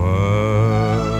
world.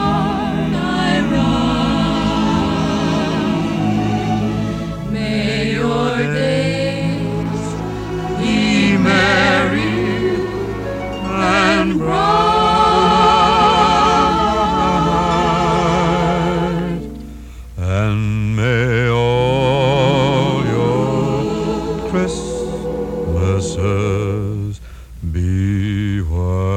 Christmases be white.